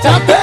Stop it!